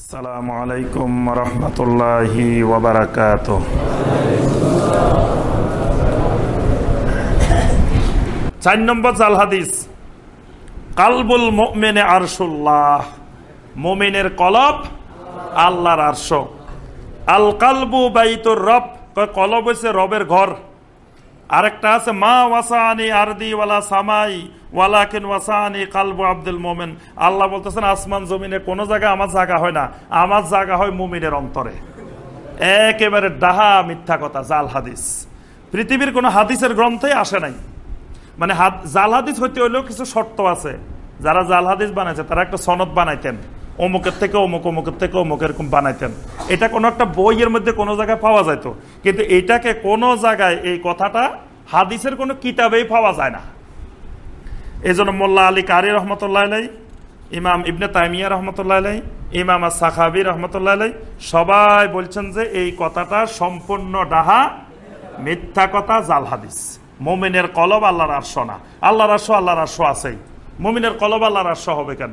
আসসালামু আলাইকুম রহমতুল্লাহি ওবরাকাত চার নম্বর জাল হাদিস, কালবুল মোমেনে আরশুল্লাহ, মোমিনের কলব আল্লাহর আরশ। আল কালবু বাইতুর রব কলব হইছে রবের ঘর। আরেকটা আছে, মা ওয়াসানি আরদি ওয়ালা সামাই, ওয়ালাকিন ওয়াসানি কালবু আব্দুল মোমেন। আল্লাহ বলতেছেন, আসমান জমিনে কোনো জায়গায় আমার জায়গা হয় না, আমার জায়গা হয় মুমিনের অন্তরে। একেবারে ডাহা মিথ্যা কথা, জাল হাদিস। পৃথিবীর কোনো হাদিসের গ্রন্থে আসে নাই। মানে জাল হাদিস হইতে হইলেও কিছু শর্ত আছে। যারা জাল হাদিস বানাইছে, তারা একটা সনদ বানাইতেন। অমুকের থেকে অমুক, অমুকের থেকে অমুক এরকম বানাইতেন। এটা কোনো একটা বইয়ের মধ্যে কোনো জায়গায় পাওয়া যেত কিন্তু এটাকে কোনো জায়গায় এই কথাটা হাদিসের কোনো কিতাবেই পাওয়া যায় না। এই জন্য মোল্লা আলী কারি রহমতুল্লাহ আলাই ইমাম ইবনে তাইমিয়া রহমতুল্লাহ আলাই ইমাম সাখাবি রহমতুল্লাহ আলাই সবাই বলছেন যে এই কথাটা সম্পূর্ণ ডাহা, মিথ্যা কথা, জাল হাদিস। মোমিনের কলব আল্লাহর আরশ না। আল্লাহর আরশ আল্লাহর আরশ আছেই। মোমিনের কলব আল্লাহর আরশ হবে কেন?